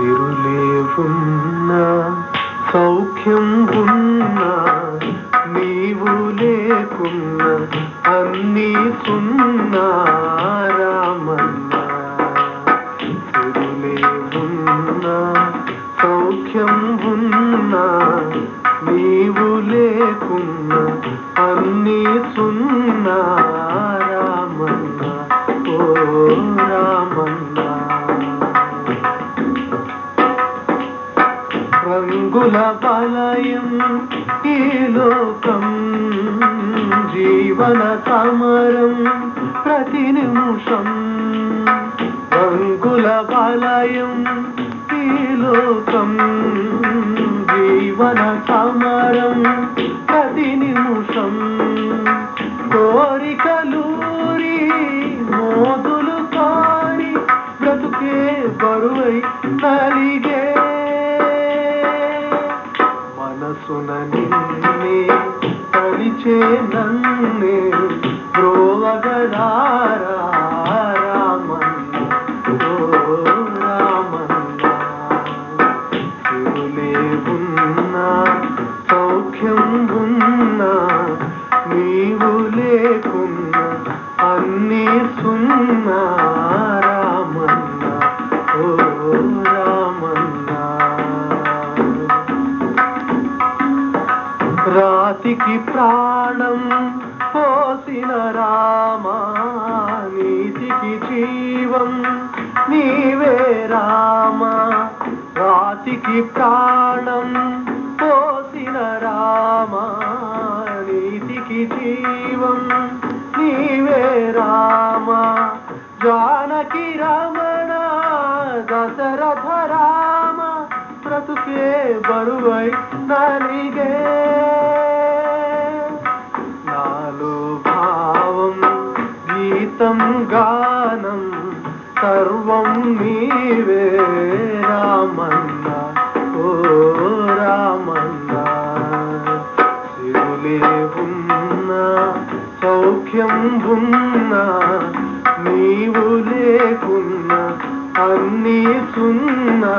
తిరులేవున్నా సౌఖ్యం ఉన్నా నీవు లేకున్నా అన్నీ సున్నా రామన్నా. తిరులేవున్నా సౌఖ్యం ఉన్నా నీవు లేకున్నా అన్నీ సున్నా కుల వలయం ఈ లోకం జీవన సమరం ప్రతి నిమిషం. రంగుల వలయం ఈ లోకం జీవన సమరం ప్రతి నిమిషం. కోరికలూరి మోదులు కాని బ్రతుకే బరువై కలిగే మనసున నిన్నే తలిచే నన్నే బ్రోవగరారా రామన్న ఓ రామన్న. సిరులే ఉన్నా సౌఖ్యం ఉన్నా నీవు లేకున్నా అన్నీ సున్నా. రాతికి ప్రాణం పోసిన రామా నీతికి జీవం నీవే రామా. రాతికి ప్రాణం పోసిన రామా నీతికి జీవం నీవే రామా. జానకి రమణ దశరథ రామ బ్రతుకే బరువై నలిగే గీతం గానం సర్వం నీవే రామన్న. ఓ రామన్న. సిరులే ఉన్నా సౌఖ్యం ఉన్న నీవు లేకున్నా అన్నీ సున్నా.